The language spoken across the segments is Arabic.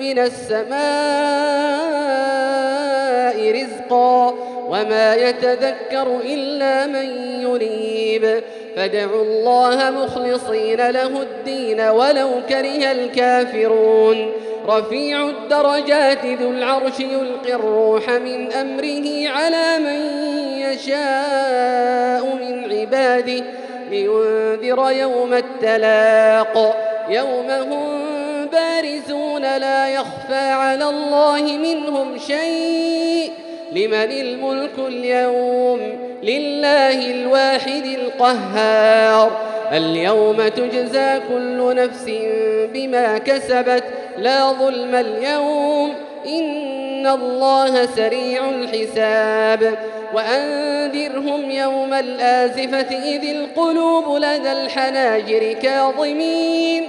من السماء رزقا وما يتذكر إلا من يريب فادعوا الله مخلصين له الدين ولو كره الكافرون. رفيع الدرجات ذو العرش يلقي الروح من أمره على من يشاء من عباده لينذر يوم التلاق. يوم هم بارزون لا يخفى على الله منهم شيء لمن الملك اليوم لله الواحد القهار اليوم تجزى كل نفس بما كسبت لا ظلم اليوم إن الله سريع الحساب وأنذرهم يوم الآزفة إذ القلوب لدى الحناجر كاظمين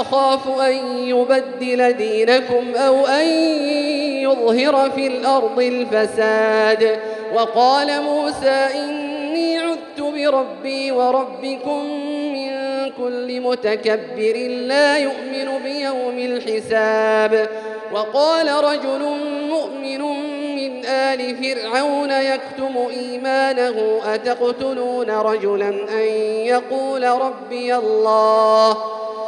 أخاف أن يبدل دينكم أو أن يظهر في الأرض الفساد. وقال موسى إني عذت بربي وربكم من كل متكبر لا يؤمن بيوم الحساب. وقال رجل مؤمن من آل فرعون يكتم إيمانه أتقتلون رجلا أن يقول ربي الله؟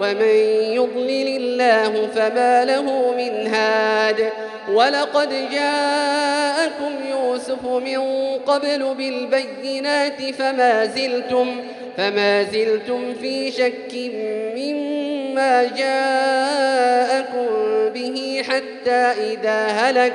ومن يضلل الله فما له من هاد. ولقد جاءكم يوسف من قبل بالبينات فما زلتم فما زلتم في شك مما جاءكم به حتى إذا هلك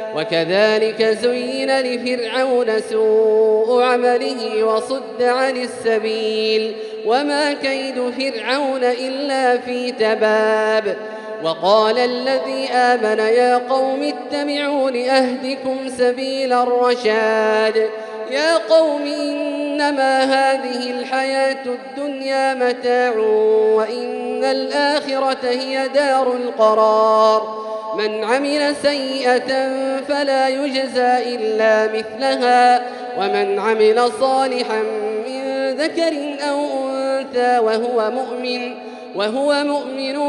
وكذلك زين لفرعون سوء عمله وصد عن السبيل وما كيد فرعون إلا في تباب وقال الذي آمن يا قوم اتبعون أهدكم سبيل الرشاد يا قوم إنما هذه الحياة الدنيا متاع وإن الآخرة هي دار القرار من عمل سيئة فلا يجزى إلا مثلها. ومن عمل صالحا من ذكر أو أنثى وهو مؤمن وهو مؤمن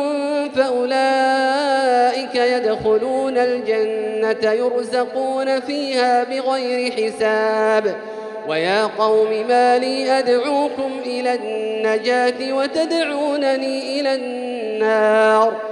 فأولئك يدخلون الجنة يرزقون فيها بغير حساب. ويا قوم ما لي أدعوكم إلى النجاة وتدعونني إلى النار.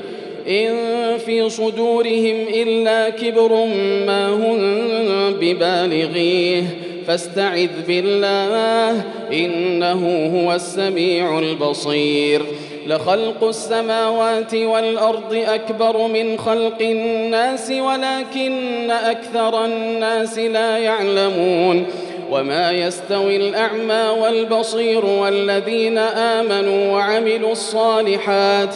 إن في صدورهم إلا كبر ما هم ببالغيه. فاستعذ بالله إنه هو السميع البصير. لخلق السماوات والأرض أكبر من خلق الناس ولكن أكثر الناس لا يعلمون. وما يستوي الأعمى والبصير والذين آمنوا وعملوا الصالحات.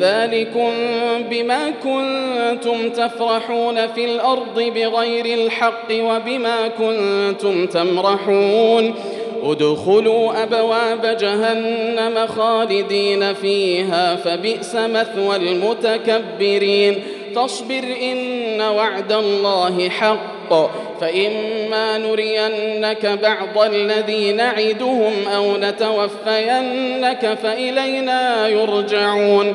ذلكم بما كنتم تفرحون في الأرض بغير الحق وبما كنتم تمرحون. ادخلوا أبواب جهنم خالدين فيها فبئس مثوى المتكبرين. فاصبر إن وعد الله حق. فإما نرينك بعض الذي نعدهم أو نتوفينك فإلينا يرجعون.